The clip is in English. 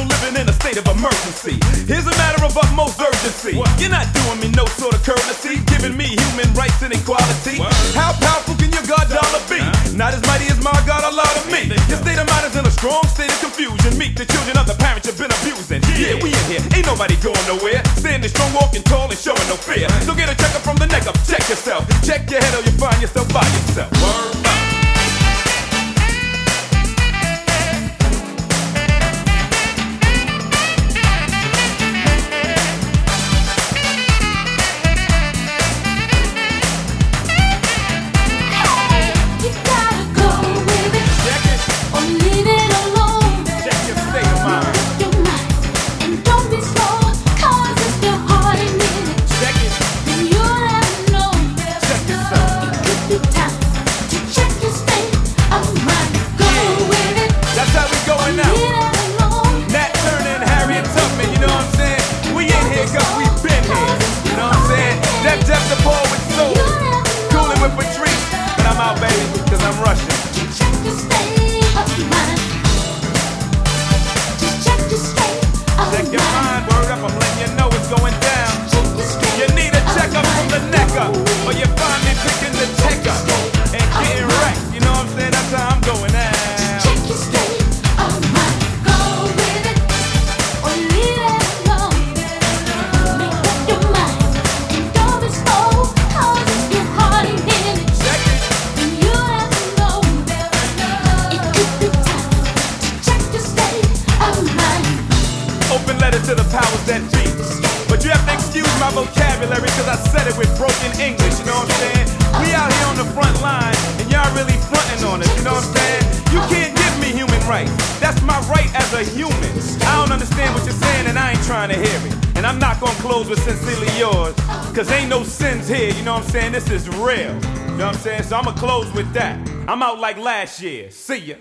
still living in a state of emergency. Here's a matter of utmost urgency. You're not doing me no sort of courtesy, giving me human rights and equality. How powerful can your God dollar be? Not as mighty as my God, a lot of me. Your state of mind is in a strong state of confusion. Meet the children of the parents you've been abusing. Yeah, we in here, ain't nobody going nowhere. Standing strong, walking tall, and showing no fear. So get a checkup from the neck up, check yourself. Check your head or you'll find yourself by yourself. Word baby, cause I'm rushing. To the powers that be. But you have to excuse my vocabulary, cause I said it with broken English, you know what I'm saying? We out here on the front line, and y'all really fronting on us, you know what I'm saying? You can't give me human rights. That's my right as a human. I don't understand what you're saying, and I ain't trying to hear it. And I'm not gonna close with sincerely yours, cause ain't no sins here, you know what I'm saying? This is real. You know what I'm saying? So I'ma close with that. I'm out like last year. See ya.